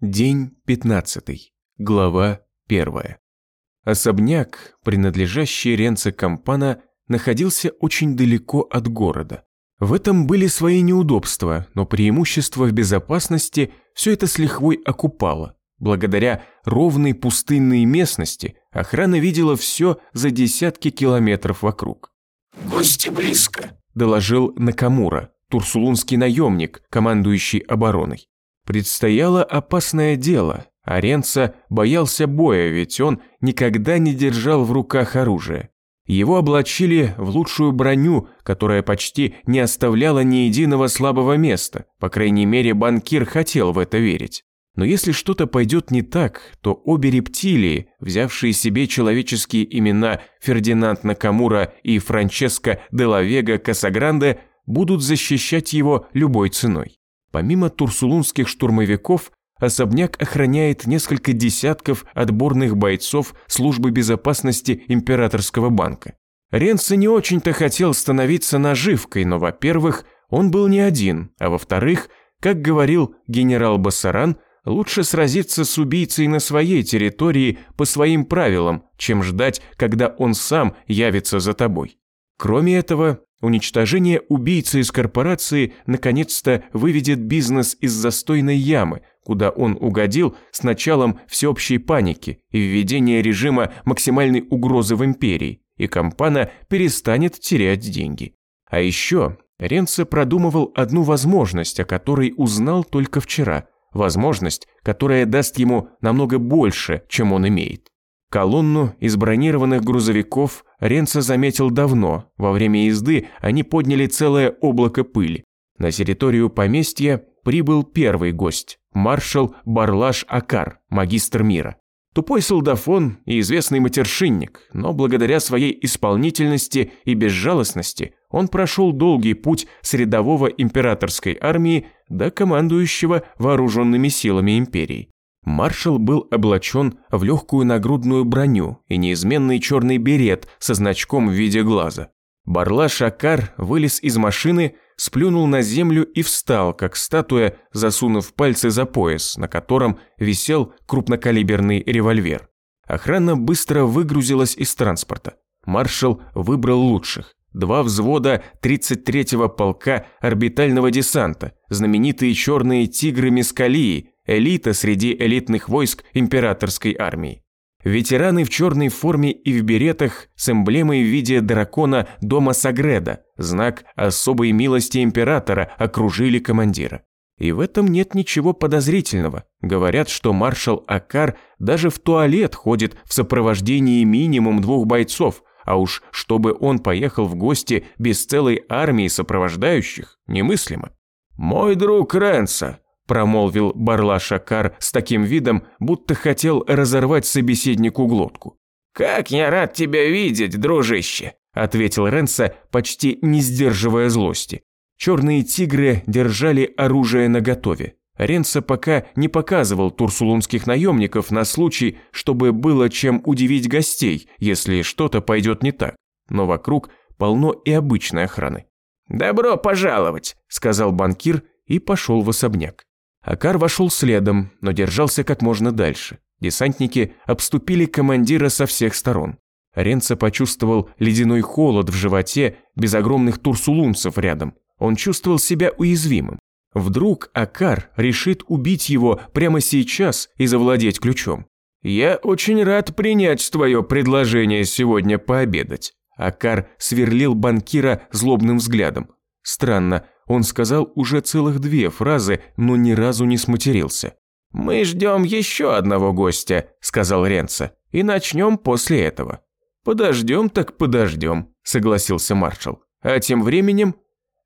День 15. Глава 1. Особняк, принадлежащий Ренце Кампана, находился очень далеко от города. В этом были свои неудобства, но преимущество в безопасности все это с лихвой окупало. Благодаря ровной пустынной местности охрана видела все за десятки километров вокруг. «Гости близко», – доложил Накамура, турсулунский наемник, командующий обороной. Предстояло опасное дело, а Ренца боялся боя, ведь он никогда не держал в руках оружие. Его облачили в лучшую броню, которая почти не оставляла ни единого слабого места, по крайней мере банкир хотел в это верить. Но если что-то пойдет не так, то обе рептилии, взявшие себе человеческие имена Фердинанд Накамура и Франческо де ла Вега Касагранде, будут защищать его любой ценой. Помимо турсулунских штурмовиков, особняк охраняет несколько десятков отборных бойцов службы безопасности Императорского банка. Ренце не очень-то хотел становиться наживкой, но, во-первых, он был не один, а во-вторых, как говорил генерал Бассаран, лучше сразиться с убийцей на своей территории по своим правилам, чем ждать, когда он сам явится за тобой. Кроме этого, Уничтожение убийцы из корпорации наконец-то выведет бизнес из застойной ямы, куда он угодил с началом всеобщей паники и введения режима максимальной угрозы в империи, и компана перестанет терять деньги. А еще Ренце продумывал одну возможность, о которой узнал только вчера. Возможность, которая даст ему намного больше, чем он имеет. Колонну из бронированных грузовиков Ренца заметил давно. Во время езды они подняли целое облако пыли. На территорию поместья прибыл первый гость – маршал Барлаш Акар, магистр мира. Тупой солдафон и известный матершинник, но благодаря своей исполнительности и безжалостности он прошел долгий путь с рядового императорской армии до командующего вооруженными силами империи. Маршал был облачен в легкую нагрудную броню и неизменный черный берет со значком в виде глаза. Барла Шакар вылез из машины, сплюнул на землю и встал, как статуя, засунув пальцы за пояс, на котором висел крупнокалиберный револьвер. Охрана быстро выгрузилась из транспорта. Маршал выбрал лучших. Два взвода 33-го полка орбитального десанта, знаменитые черные тигры Мескалии, элита среди элитных войск императорской армии. Ветераны в черной форме и в беретах с эмблемой в виде дракона дома Сагреда, знак особой милости императора, окружили командира. И в этом нет ничего подозрительного. Говорят, что маршал Акар даже в туалет ходит в сопровождении минимум двух бойцов, а уж чтобы он поехал в гости без целой армии сопровождающих, немыслимо. «Мой друг Ренса, промолвил Барла Шакар с таким видом, будто хотел разорвать собеседнику глотку. «Как я рад тебя видеть, дружище!» – ответил Ренса, почти не сдерживая злости. Черные тигры держали оружие наготове. Ренса пока не показывал турсулунских наемников на случай, чтобы было чем удивить гостей, если что-то пойдет не так. Но вокруг полно и обычной охраны. «Добро пожаловать», – сказал банкир и пошел в особняк. Акар вошел следом, но держался как можно дальше. Десантники обступили командира со всех сторон. Ренца почувствовал ледяной холод в животе без огромных турсулунцев рядом. Он чувствовал себя уязвимым. Вдруг Акар решит убить его прямо сейчас и завладеть ключом. «Я очень рад принять твое предложение сегодня пообедать». Акар сверлил банкира злобным взглядом. Странно, он сказал уже целых две фразы, но ни разу не сматерился. «Мы ждем еще одного гостя», – сказал Ренца, – «и начнем после этого». «Подождем так подождем», – согласился маршал. «А тем временем...»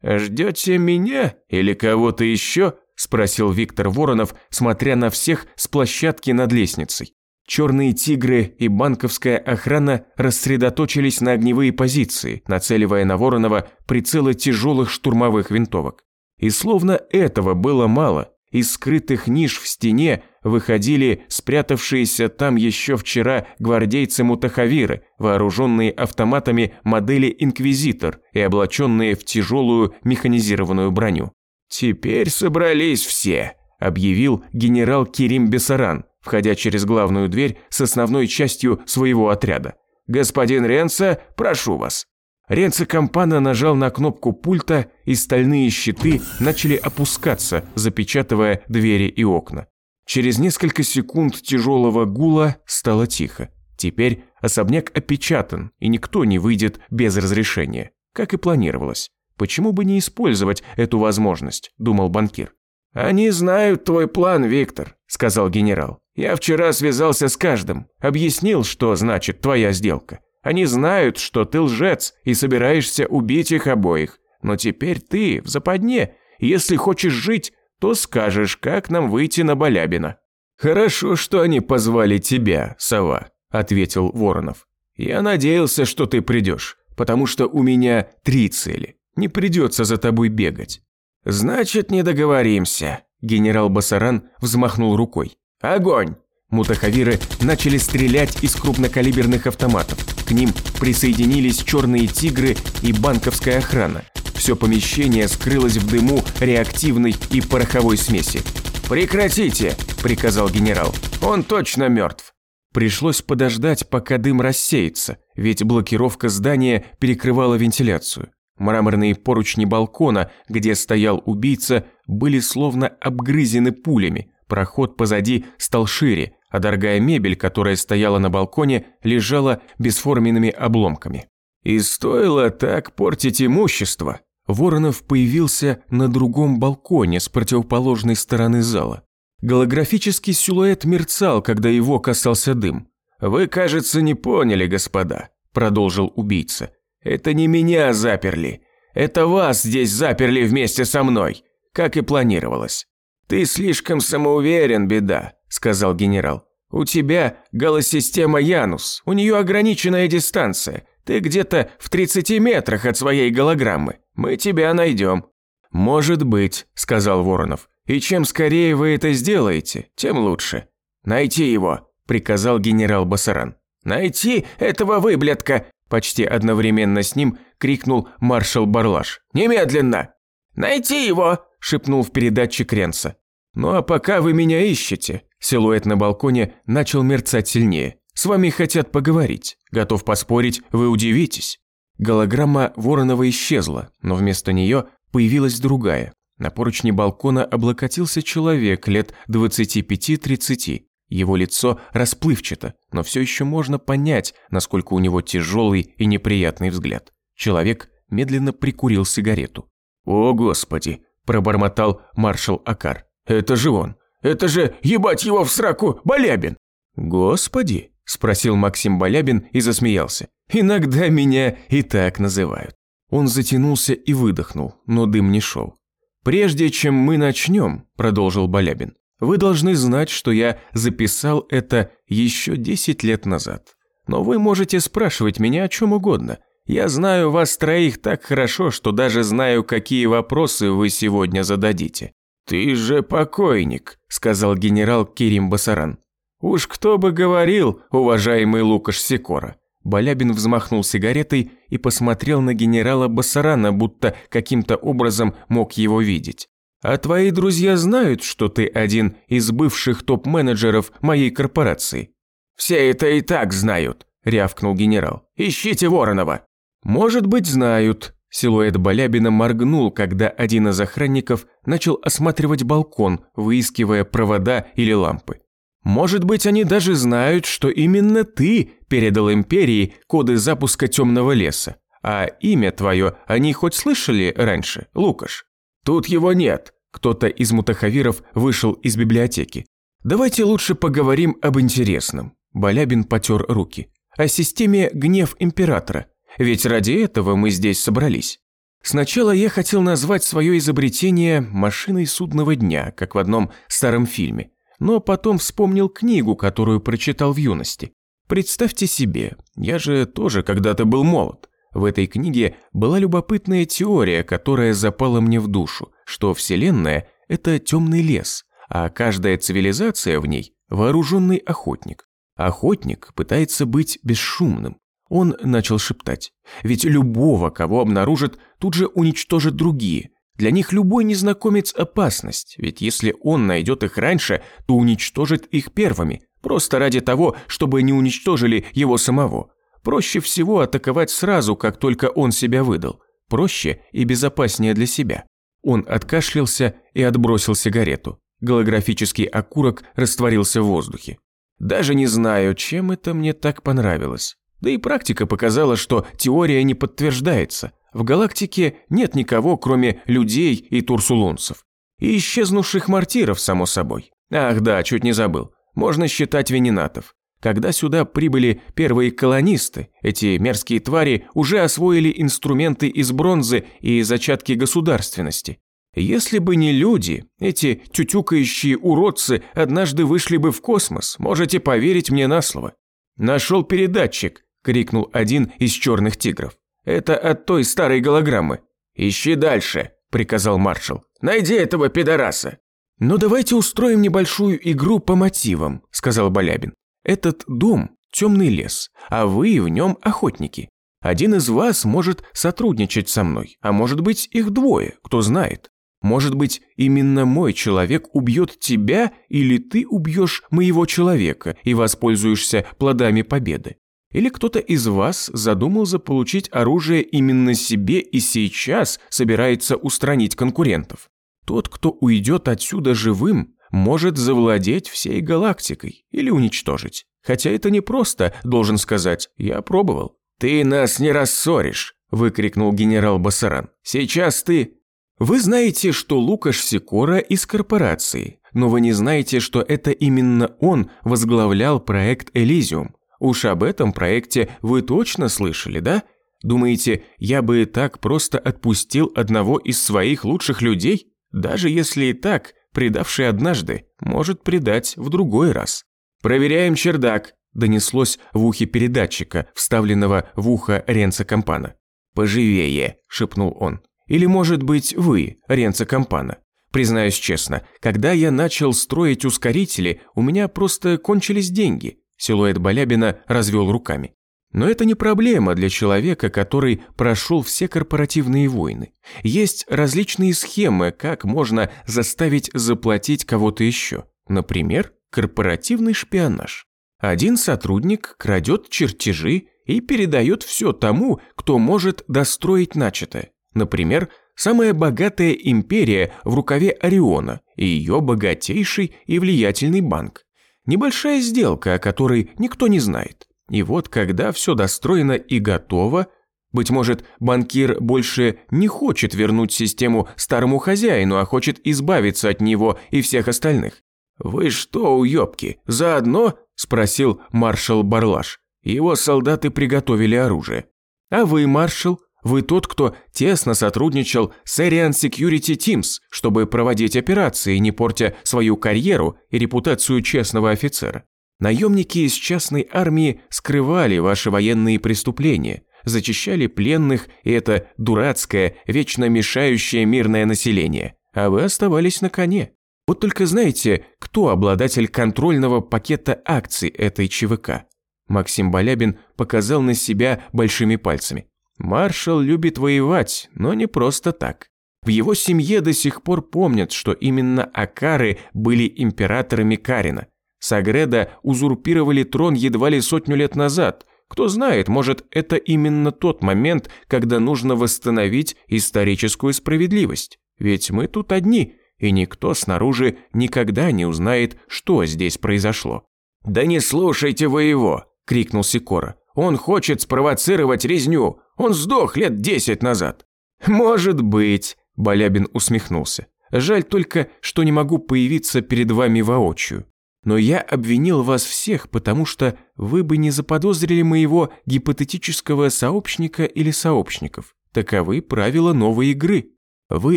«Ждете меня или кого-то еще?» – спросил Виктор Воронов, смотря на всех с площадки над лестницей. Черные тигры и банковская охрана рассредоточились на огневые позиции, нацеливая на Воронова прицелы тяжелых штурмовых винтовок. И словно этого было мало, из скрытых ниш в стене выходили спрятавшиеся там еще вчера гвардейцы Мутахавиры, вооруженные автоматами модели «Инквизитор» и облаченные в тяжелую механизированную броню. «Теперь собрались все», объявил генерал Кирим Бесаран, входя через главную дверь с основной частью своего отряда. «Господин Ренца, прошу вас». Ренца Кампана нажал на кнопку пульта, и стальные щиты начали опускаться, запечатывая двери и окна. Через несколько секунд тяжелого гула стало тихо. Теперь особняк опечатан, и никто не выйдет без разрешения, как и планировалось. Почему бы не использовать эту возможность, думал банкир. «Они знают твой план, Виктор», – сказал генерал. «Я вчера связался с каждым, объяснил, что значит твоя сделка. Они знают, что ты лжец и собираешься убить их обоих. Но теперь ты в западне. Если хочешь жить, то скажешь, как нам выйти на Балябина». «Хорошо, что они позвали тебя, сова», – ответил Воронов. «Я надеялся, что ты придешь, потому что у меня три цели. Не придется за тобой бегать. «Значит, не договоримся», – генерал Басаран взмахнул рукой. «Огонь!» Мутахавиры начали стрелять из крупнокалиберных автоматов. К ним присоединились черные тигры и банковская охрана. Все помещение скрылось в дыму реактивной и пороховой смеси. «Прекратите!» – приказал генерал. «Он точно мертв!» Пришлось подождать, пока дым рассеется, ведь блокировка здания перекрывала вентиляцию. Мраморные поручни балкона, где стоял убийца, были словно обгрызены пулями. Проход позади стал шире, а дорогая мебель, которая стояла на балконе, лежала бесформенными обломками. И стоило так портить имущество. Воронов появился на другом балконе с противоположной стороны зала. Голографический силуэт мерцал, когда его касался дым. «Вы, кажется, не поняли, господа», – продолжил убийца. Это не меня заперли. Это вас здесь заперли вместе со мной, как и планировалось. Ты слишком самоуверен, беда, сказал генерал. У тебя голосистема Янус, у нее ограниченная дистанция. Ты где-то в 30 метрах от своей голограммы. Мы тебя найдем. Может быть, сказал Воронов. И чем скорее вы это сделаете, тем лучше. Найти его, приказал генерал Басаран. Найти этого выблядка, Почти одновременно с ним крикнул маршал Барлаш. «Немедленно!» «Найти его!» – шепнул в передатчик Ренса. «Ну а пока вы меня ищете», – силуэт на балконе начал мерцать сильнее. «С вами хотят поговорить. Готов поспорить, вы удивитесь». Голограмма Воронова исчезла, но вместо нее появилась другая. На поручне балкона облокотился человек лет 25-30. Его лицо расплывчато, но все еще можно понять, насколько у него тяжелый и неприятный взгляд. Человек медленно прикурил сигарету. «О, Господи!» – пробормотал маршал Акар. «Это же он! Это же, ебать его в сраку, Балябин!» «Господи!» – спросил Максим Балябин и засмеялся. «Иногда меня и так называют». Он затянулся и выдохнул, но дым не шел. «Прежде чем мы начнем», – продолжил Балябин, вы должны знать, что я записал это еще 10 лет назад. Но вы можете спрашивать меня о чем угодно. Я знаю вас троих так хорошо, что даже знаю, какие вопросы вы сегодня зададите». «Ты же покойник», – сказал генерал Кирим Басаран. «Уж кто бы говорил, уважаемый Лукаш Сикора». Балябин взмахнул сигаретой и посмотрел на генерала Басарана, будто каким-то образом мог его видеть. А твои друзья знают, что ты один из бывших топ-менеджеров моей корпорации?» «Все это и так знают», – рявкнул генерал. «Ищите Воронова». «Может быть, знают». Силуэт Балябина моргнул, когда один из охранников начал осматривать балкон, выискивая провода или лампы. «Может быть, они даже знают, что именно ты передал Империи коды запуска темного леса. А имя твое они хоть слышали раньше, Лукаш?» «Тут его нет», – кто-то из мутахавиров вышел из библиотеки. «Давайте лучше поговорим об интересном». Балябин потер руки. «О системе «Гнев Императора». Ведь ради этого мы здесь собрались. Сначала я хотел назвать свое изобретение «машиной судного дня», как в одном старом фильме. Но потом вспомнил книгу, которую прочитал в юности. Представьте себе, я же тоже когда-то был молод. В этой книге была любопытная теория, которая запала мне в душу, что Вселенная – это темный лес, а каждая цивилизация в ней – вооруженный охотник. Охотник пытается быть бесшумным. Он начал шептать. Ведь любого, кого обнаружат, тут же уничтожат другие. Для них любой незнакомец – опасность, ведь если он найдет их раньше, то уничтожит их первыми, просто ради того, чтобы не уничтожили его самого. Проще всего атаковать сразу, как только он себя выдал. Проще и безопаснее для себя. Он откашлялся и отбросил сигарету. Голографический окурок растворился в воздухе. Даже не знаю, чем это мне так понравилось. Да и практика показала, что теория не подтверждается. В галактике нет никого, кроме людей и турсулунцев. И исчезнувших мартиров, само собой. Ах да, чуть не забыл. Можно считать венинатов. Когда сюда прибыли первые колонисты, эти мерзкие твари уже освоили инструменты из бронзы и зачатки государственности. Если бы не люди, эти тютюкающие уродцы однажды вышли бы в космос, можете поверить мне на слово. «Нашел передатчик», – крикнул один из черных тигров. «Это от той старой голограммы». «Ищи дальше», – приказал маршал. «Найди этого пидораса». «Но давайте устроим небольшую игру по мотивам», – сказал Балябин. Этот дом – темный лес, а вы в нем охотники. Один из вас может сотрудничать со мной, а может быть их двое, кто знает. Может быть, именно мой человек убьет тебя, или ты убьешь моего человека и воспользуешься плодами победы. Или кто-то из вас задумал заполучить оружие именно себе и сейчас собирается устранить конкурентов. Тот, кто уйдет отсюда живым, может завладеть всей галактикой или уничтожить. Хотя это не просто, должен сказать, я пробовал. «Ты нас не рассоришь!» – выкрикнул генерал Басаран. «Сейчас ты...» Вы знаете, что Лукаш Сикора из корпорации, но вы не знаете, что это именно он возглавлял проект Элизиум. Уж об этом проекте вы точно слышали, да? Думаете, я бы так просто отпустил одного из своих лучших людей? Даже если и так, предавший однажды, может предать в другой раз. «Проверяем чердак», – донеслось в ухе передатчика, вставленного в ухо Ренца Кампана. «Поживее», – шепнул он. «Или, может быть, вы, Ренца Кампана. Признаюсь честно, когда я начал строить ускорители, у меня просто кончились деньги». Силуэт Балябина развел руками. Но это не проблема для человека, который прошел все корпоративные войны. Есть различные схемы, как можно заставить заплатить кого-то еще. Например, корпоративный шпионаж. Один сотрудник крадет чертежи и передает все тому, кто может достроить начатое. Например, самая богатая империя в рукаве Ориона и ее богатейший и влиятельный банк. Небольшая сделка, о которой никто не знает. И вот когда все достроено и готово, быть может, банкир больше не хочет вернуть систему старому хозяину, а хочет избавиться от него и всех остальных. «Вы что, уёбки, заодно?» – спросил маршал Барлаш. Его солдаты приготовили оружие. «А вы, маршал, вы тот, кто тесно сотрудничал с Arian Security Teams, чтобы проводить операции, не портя свою карьеру и репутацию честного офицера. Наемники из частной армии скрывали ваши военные преступления, зачищали пленных и это дурацкое, вечно мешающее мирное население, а вы оставались на коне. Вот только знаете, кто обладатель контрольного пакета акций этой ЧВК? Максим Балябин показал на себя большими пальцами. Маршал любит воевать, но не просто так. В его семье до сих пор помнят, что именно Акары были императорами Карина, Сагреда узурпировали трон едва ли сотню лет назад. Кто знает, может, это именно тот момент, когда нужно восстановить историческую справедливость. Ведь мы тут одни, и никто снаружи никогда не узнает, что здесь произошло. «Да не слушайте вы его!» – крикнул Сикора. «Он хочет спровоцировать резню! Он сдох лет десять назад!» «Может быть!» – Балябин усмехнулся. «Жаль только, что не могу появиться перед вами воочию. Но я обвинил вас всех, потому что вы бы не заподозрили моего гипотетического сообщника или сообщников. Таковы правила новой игры. Вы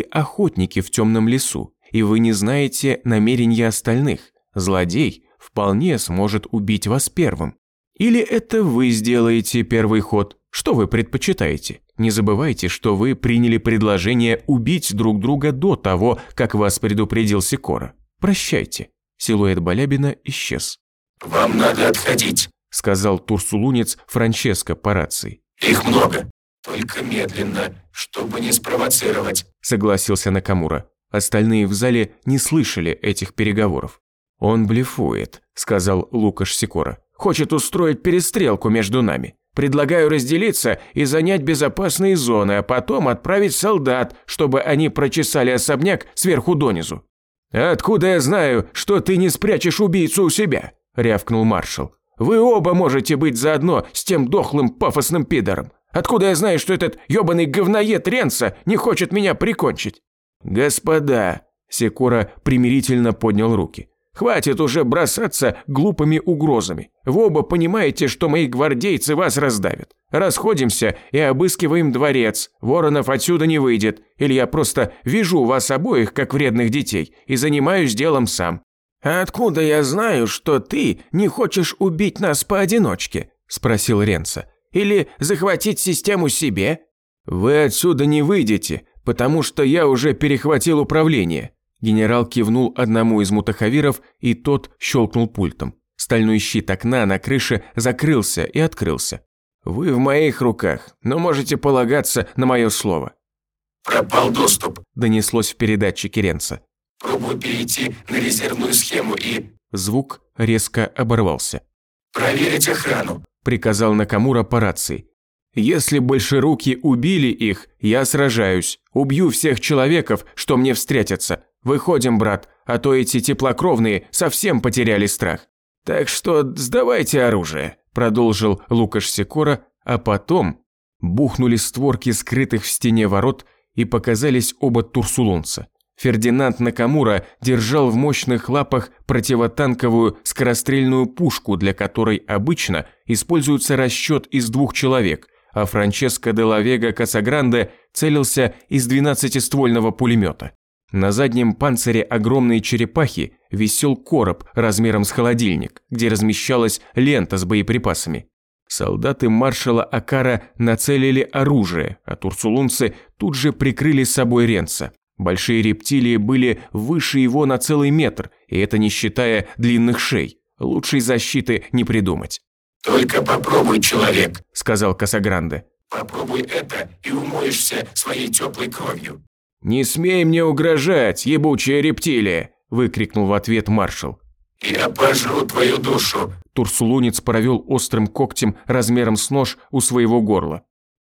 охотники в темном лесу, и вы не знаете намерения остальных. Злодей вполне сможет убить вас первым. Или это вы сделаете первый ход. Что вы предпочитаете? Не забывайте, что вы приняли предложение убить друг друга до того, как вас предупредил Сикора. Прощайте. Силуэт Балябина исчез. «Вам надо отходить», – сказал турсулунец Франческо по рации. «Их много». Только медленно, чтобы не спровоцировать», – согласился Накамура. Остальные в зале не слышали этих переговоров. «Он блефует», – сказал Лукаш Сикора. «Хочет устроить перестрелку между нами. Предлагаю разделиться и занять безопасные зоны, а потом отправить солдат, чтобы они прочесали особняк сверху донизу». «Откуда я знаю, что ты не спрячешь убийцу у себя?» – рявкнул маршал. «Вы оба можете быть заодно с тем дохлым пафосным пидором. Откуда я знаю, что этот ёбаный говноед Ренса не хочет меня прикончить?» «Господа!» – Секора примирительно поднял руки. «Хватит уже бросаться глупыми угрозами. Вы оба понимаете, что мои гвардейцы вас раздавят. Расходимся и обыскиваем дворец. Воронов отсюда не выйдет. Или я просто вижу вас обоих, как вредных детей, и занимаюсь делом сам». «А откуда я знаю, что ты не хочешь убить нас поодиночке?» – спросил Ренса. «Или захватить систему себе?» «Вы отсюда не выйдете, потому что я уже перехватил управление». Генерал кивнул одному из мутахавиров, и тот щелкнул пультом. Стальной щит окна на крыше закрылся и открылся. «Вы в моих руках, но можете полагаться на мое слово». «Пропал доступ», – донеслось в передатчике Ренца. «Пробую перейти на резервную схему и...» Звук резко оборвался. «Проверить охрану», – приказал Накамура по рации. Если большеруки убили их, я сражаюсь. Убью всех человеков, что мне встретятся. Выходим, брат, а то эти теплокровные совсем потеряли страх. Так что сдавайте оружие, продолжил Лукаш Секора, а потом бухнули створки скрытых в стене ворот и показались оба турсулунца. Фердинанд Накамура держал в мощных лапах противотанковую скорострельную пушку, для которой обычно используется расчет из двух человек – а Франческо де ла Вега Касагранде целился из 12-ствольного пулемета. На заднем панцире огромной черепахи висел короб размером с холодильник, где размещалась лента с боеприпасами. Солдаты маршала Акара нацелили оружие, а турсулунцы тут же прикрыли с собой Ренца. Большие рептилии были выше его на целый метр, и это не считая длинных шей. Лучшей защиты не придумать. «Только попробуй, человек», – сказал Касагранде. «Попробуй это и умоешься своей теплой кровью». «Не смей мне угрожать, ебучая рептилия!» – выкрикнул в ответ маршал. «Я пожру твою душу!» Турсулунец провел острым когтем размером с нож у своего горла.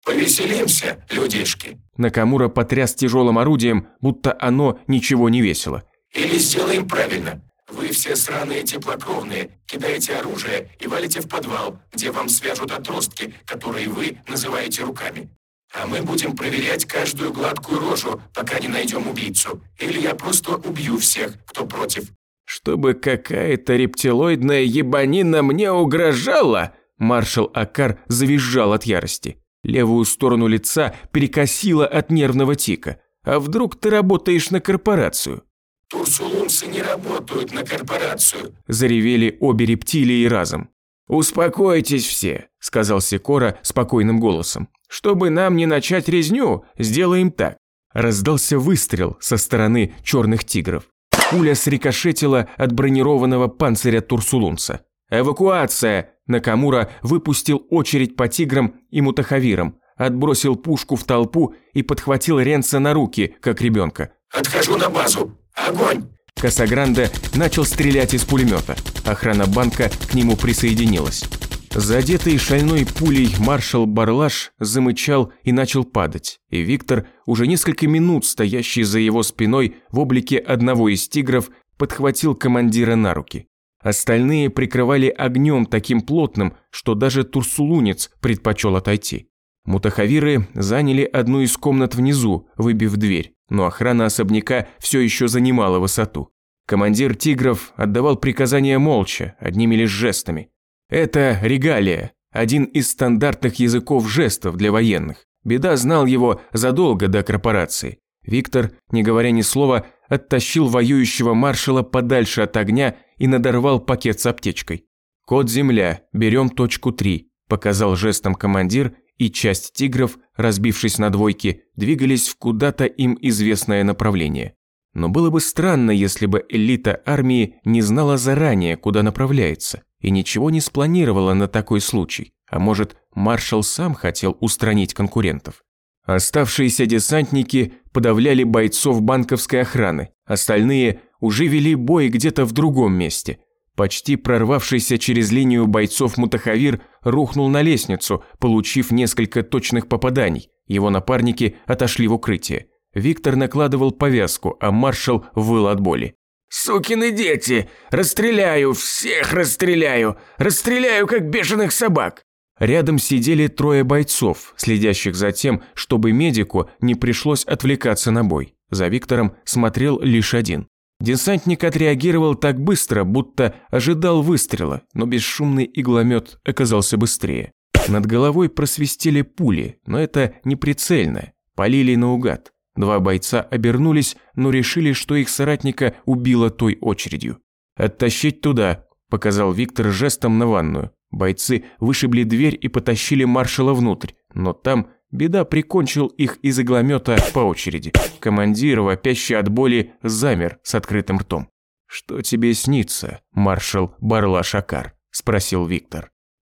«Повеселимся, людишки!» Накамура потряс тяжелым орудием, будто оно ничего не весило. «Или сделаем правильно. Вы все сраные теплокровные, кидаете оружие и валите в подвал, где вам свяжут отростки, которые вы называете руками. А мы будем проверять каждую гладкую рожу, пока не найдем убийцу. Или я просто убью всех, кто против. Чтобы какая-то рептилоидная ебанина мне угрожала, маршал Акар завизжал от ярости. Левую сторону лица перекосило от нервного тика. А вдруг ты работаешь на корпорацию? «Турсулунцы не работают на корпорацию», – заревели обе рептилии разом. «Успокойтесь все», – сказал Секора спокойным голосом. «Чтобы нам не начать резню, сделаем так». Раздался выстрел со стороны черных тигров. Пуля срикошетила от бронированного панциря Турсулунца. «Эвакуация!» Накамура выпустил очередь по тиграм и мутахавирам, отбросил пушку в толпу и подхватил Ренца на руки, как ребенка. «Отхожу на базу! Огонь!» Касагранде начал стрелять из пулемета. Охрана банка к нему присоединилась. Задетый шальной пулей маршал Барлаш замычал и начал падать, и Виктор, уже несколько минут стоящий за его спиной в облике одного из тигров, подхватил командира на руки. Остальные прикрывали огнем таким плотным, что даже турсулунец предпочел отойти. Мутахавиры заняли одну из комнат внизу, выбив дверь но охрана особняка все еще занимала высоту. Командир «Тигров» отдавал приказания молча, одними лишь жестами. Это регалия, один из стандартных языков жестов для военных. Беда знал его задолго до корпорации. Виктор, не говоря ни слова, оттащил воюющего маршала подальше от огня и надорвал пакет с аптечкой. «Код земля, берем точку 3», – показал жестом командир и часть тигров, разбившись на двойки, двигались в куда-то им известное направление. Но было бы странно, если бы элита армии не знала заранее, куда направляется, и ничего не спланировала на такой случай. А может, маршал сам хотел устранить конкурентов? Оставшиеся десантники подавляли бойцов банковской охраны, остальные уже вели бой где-то в другом месте. Почти прорвавшийся через линию бойцов Мутахавир рухнул на лестницу, получив несколько точных попаданий. Его напарники отошли в укрытие. Виктор накладывал повязку, а маршал выл от боли. «Сукины дети! Расстреляю! Всех расстреляю! Расстреляю, как бешеных собак!» Рядом сидели трое бойцов, следящих за тем, чтобы медику не пришлось отвлекаться на бой. За Виктором смотрел лишь один. Десантник отреагировал так быстро, будто ожидал выстрела, но бесшумный игломет оказался быстрее. Над головой просвистели пули, но это не прицельно, полили наугад. Два бойца обернулись, но решили, что их соратника убило той очередью. «Оттащить туда», – показал Виктор жестом на ванную. Бойцы вышибли дверь и потащили маршала внутрь, но там беда прикончил их из игломета по очереди. Командир, вопящий от боли, замер с открытым ртом. «Что тебе снится, маршал Барла Шакар?» – спросил Виктор.